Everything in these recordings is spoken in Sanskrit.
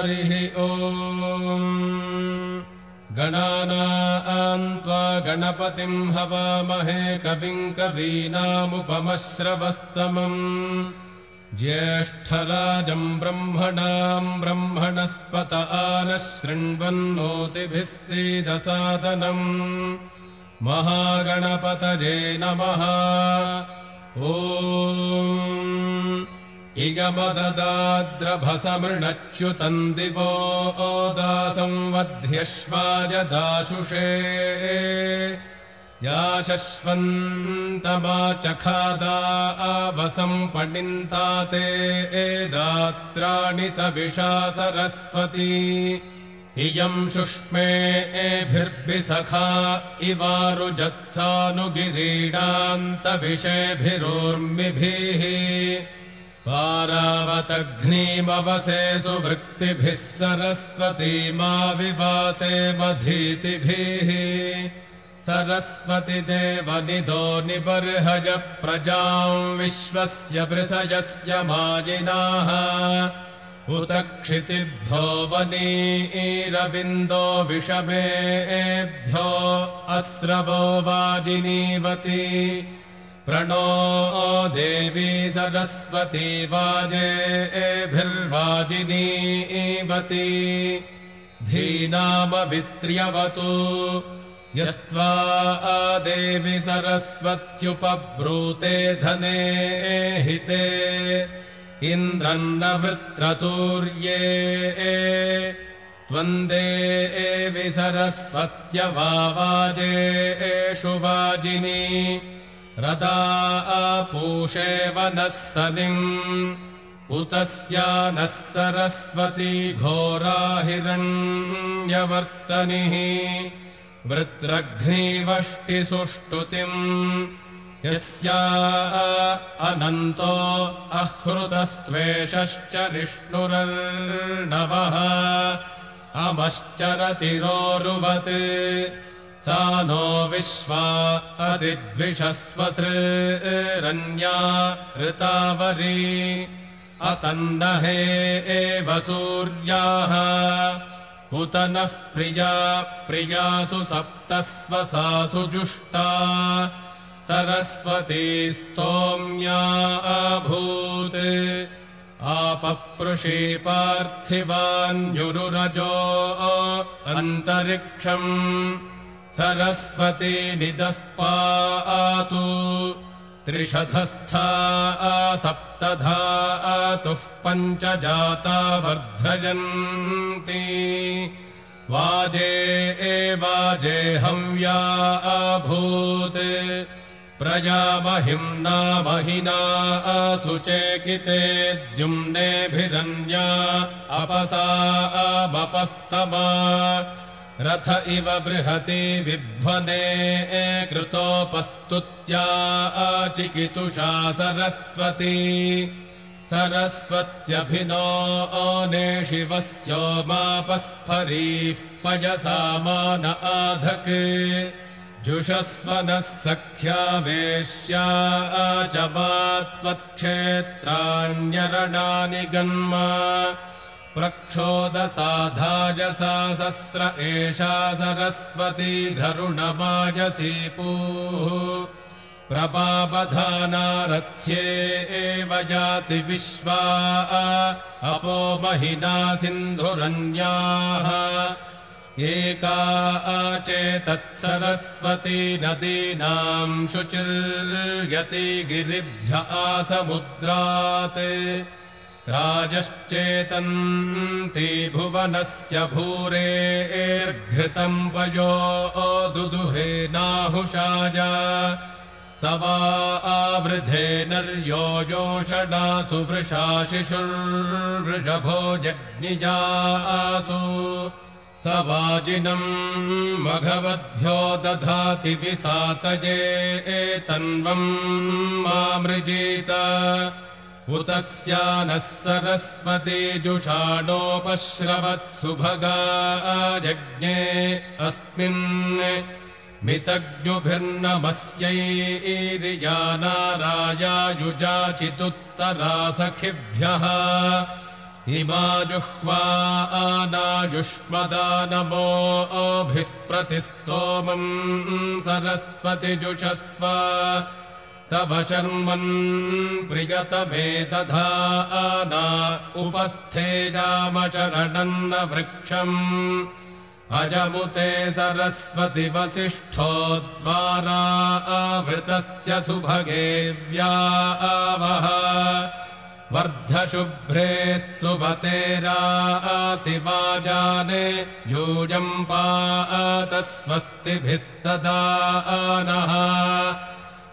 हरिः ओम् गणानान्त्वा गणपतिम् हवामहे कविम् कवीनामुपमश्रवस्तमम् ज्येष्ठराजम् ब्रह्मणाम् ब्रह्मणस्पत आनः शृण्वन्नोतिभिः सीदसादनम्। महागणपतये नमः। ओ इगमददाद्रभसमृणच्युतम् दिवो ओदासंवध्यश्वाय दाशुषे या शश्वन्तमाचखादा आवसम् पणिन्ता ते एदात्राणि तविषा सरस्वती इयम् शुष्मे एभिर्भिसखा इवारुजत्सानुगिरीडान्तविषेभिरोर्मिभिः पारावतघ्नीमवसे सुवृत्तिभिः सरस्वतीमा विवासे मधीतिभिः सरस्वति देवनिधो निबर्हज प्रजाम् विश्वस्य वृषयस्य माजिनाः उत क्षितिभ्यो वनीरविन्दो विषमेभ्यो अस्रवो वाजिनीवती प्रणो देवी सरस्वती वाजेभिर्वाजिनीवती धीनामवित्र्यवतु। यस्त्वा देवि सरस्वत्युपब्रूते धने हिते। इन्द्रन्नवृत्रतूर्ये त्वन्दे एवि सरस्वत्यवाजेषु वाजिनी रदा पूषे वनः सनिम् उतस्या नः सरस्वती घोराहिरण्यवर्तनिः। वृत्रघ्नीवष्टिसुष्टुतिम्। यस्या अनन्तो अहृतस्त्वेषश्च विष्णुरर्णवः। अमश्चरतिरोरुवत् सा नो विश्वा अतिद्विषस्वसृरन्या ऋतावरी। अतन्नहे एव सूर्याः। उत नः प्रिया प्रियासु सप्तस्वसासु जुष्टा। सरस्वती स्तोम्या अभूत्। आपपृषी पार्थिवान्युरुरजो अन्तरिक्षम् सरस्वती निदस्पातु त्रिशतस्था सप्तधातुः पञ्च जाता वर्धयन्ति वाजे एवाजे हव्या अभूत्। प्रजामहिम्ना महिना असुचेकिते द्युम्नेभिरन्या अपसा अमपस्तमा रथ इव बृहति विध्वने कृतोपस्तुत्या अचिकितुषा सरस्वती सरस्वत्यभिनो ने शिवस्योमापस्फरीः पयसा मान आधक्। जुषस्वनः सख्या वेश्या च त्वत्क्षेत्राण्यरणानि गन्मा प्रक्षोदसाधाजसा सस्र एषा सरस्वती धरुणमाजसीपूः प्रपापधानारथ्ये एव जाति विश्वा अपो महिना सिन्धुरन्याः एका चेतत्सरस्वती नदीनाम् शुचिर्यति गिरिभ्य आसमुद्रात् राजश्चेतन्ति भुवनस्य भूरेर्घृतम् पयो दुदुहे नाहुषाजा स वा आवृधे नर्यो योषणा सुवृषा शिशुर्वृषभो जज्ञिजासु स वाजिनम् मघवद्भ्यो दधाति विसातये एतन्वम् मामृजीत उतस्या नः सरस्वती जुषाणोपश्रवत्सुभगा जज्ञे अस्मिन् मितज्ञुभिर्नमस्यैरिया नारायायुजाचिदुत्तरा सखिभ्यः इमा जुह्वा आनायुष्मदानमोभिः प्रतिस्तोमम् सरस्वतिजुषस्व तव शर्मन् प्रियतमे दधा आना उपस्थे रामचरणन्न वृक्षम्। अजमुते सरस्वति वसिष्ठो द्वारा आवृतस्य सुभगे व्यावः वर्धशुभ्रे स्तुवतेरासि वाजाने यूयम् पातस्वस्तिभिः सदा नः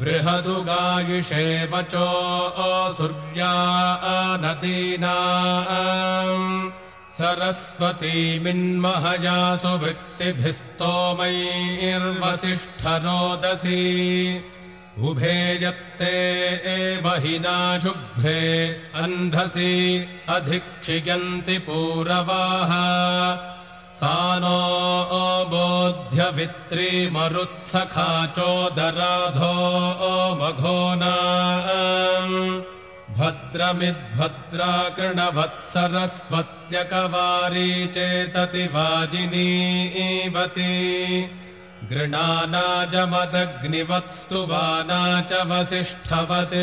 बृहदुगायुषे वचो सूर्या नदीना। सरस्वतीमिन्महजासु वृत्तिभिस्तोमैर्वसिष्ठरोदसी उभे यत्ते एवहिना शुभ्रे अन्धसि अधिक्षियन्ति पूरवाः। सा नो बोध्यवित्रीमरुत्सखा चोदराधो मघोना भद्रमिद्भद्राकृणवत्सरस्वत्यकवारी चेतति वाजिनीवती गृणानाजमदग्निवत्स्तुवाना च वसिष्ठवत्।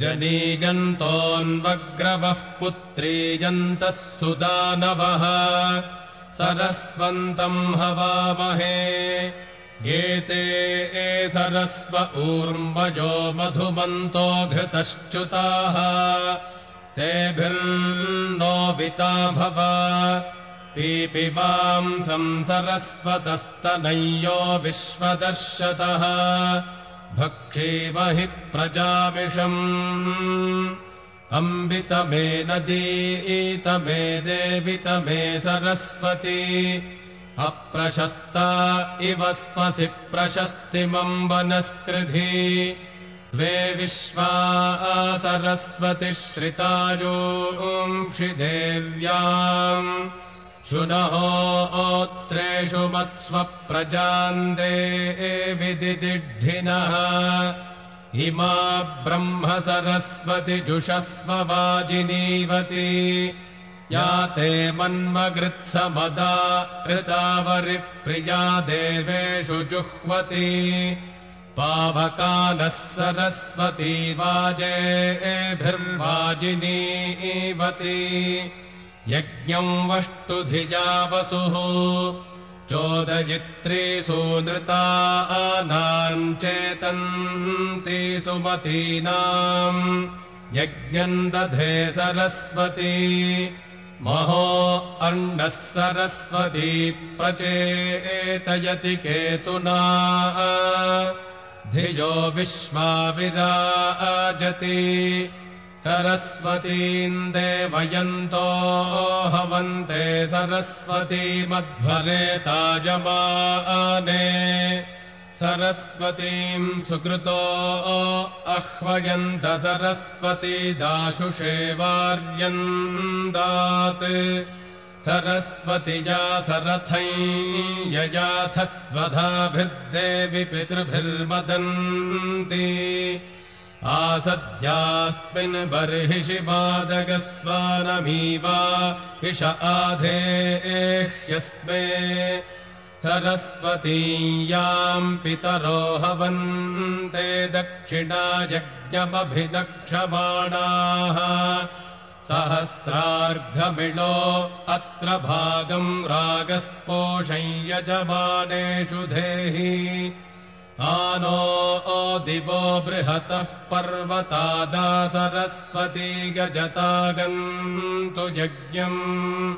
जनीयन्तोऽन्वग्रवः पुत्रीयन्तः सुदानवः सरस्वन्तम् हवामहे। एते सरस्व ऊर्वजो मधुमन्तो घृतश्च्युताः। तेभिर्नोविता भव। पीपिबाम् संसरस्वतस्तनय्यो विश्वदर्शतः। भक्षीमहि प्रजाविषम् अम्बितमे नदीतमे देवितमे सरस्वती। अप्रशस्ता इव स्मसि प्रशस्तिमम् वनस्कृधि द्वे विश्वा सरस्वति श्रितायोंषि देव्याम् शुनहोत्रेषु मत्स्व प्रजान्दे इमा ब्रह्म सरस्वति या ते मन्मगृत्समदा ऋतावरिप्रिया देवेषु जुह्वति। पावकानः सरस्वती वाजेभिर्वाजिनीवती यज्ञम् वष्टुधिजा वसुः चोदयित्री सुनृतानाम् चेतन्ति सुमतीनाम् यज्ञम् दधे सरस्वती महो अर्णः सरस्वती प्रचेतयति केतुना धियो विश्वाविराजति सरस्वतीम् देवयन्तो हवन्ते सरस्वती मध्वरे ताजमाने। सरस्वतीम् सुकृतो अह्वयन्त सरस्वती दाशुषे वार्यन्दात् सरस्वतिजा सरथै ययाथ स्वधाभिर्देवि पितृभिर्वदन्ति आसद्यास्मिन् बर्हिषि पादगस्वानमीवा इष आधेह्यस्मे सरस्वतीयाम् पितरो हवन्ते दक्षिणा यज्ञमभिदक्षमाणाः सहस्रार्घमिणो अत्र भागम् रागस्पोषै यजमानेषु धेहि आनो दिवो बृहतः पर्वतादा सरस्वती गजतागन्तु यज्ञम्।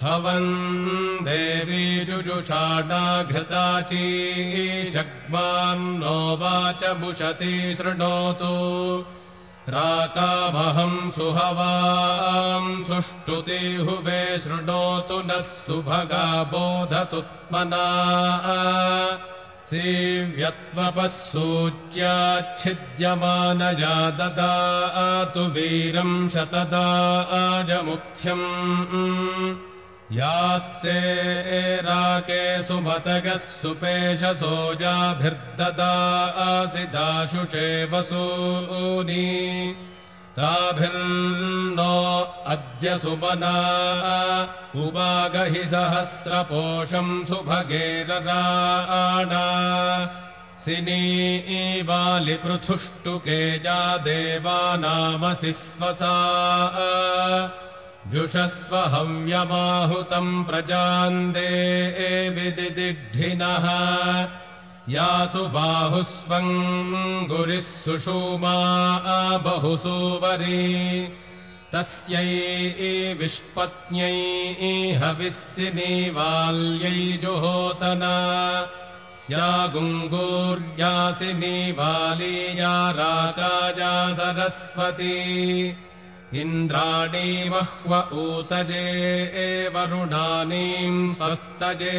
हवन् देवी जुषाणाघृताचीषग्मान्नो वाचमुशती शृणोतु। राकामहम् सुहवाम् सुष्टुति हुवे शृणोतु नः सुभगा बोधतुत्मना तीव्यत्वपः सूच्याच्छिद्यमानया ददातु वीरम् शतदा आजमुख्यम् यास्ते राके सुमतगः सुपेशसोजाभिर्ददा आसि दाशुषे वसूनि ताभिर्नो अद्य सुमना उवागहि सहस्रपोषम् सुभगेरराणा। सिनी बालिपृथुष्टुकेजा देवानामसि स्वसा जुषस्व हव्यमाहुतम् प्रजान्दे विदिदिढ्ढिनः यासु बाहुस्वम् गुरिः सुषूमा बहुसूवरी तस्यै विष्पत्न्यै हविस्सिनी वाल्यै जुहोतना। या गुङ्गूर्यासिनी वाली या राकाजा सरस्वती। इन्द्राणी बह्व ऊतजे वरुणानीम् स्वस्तजे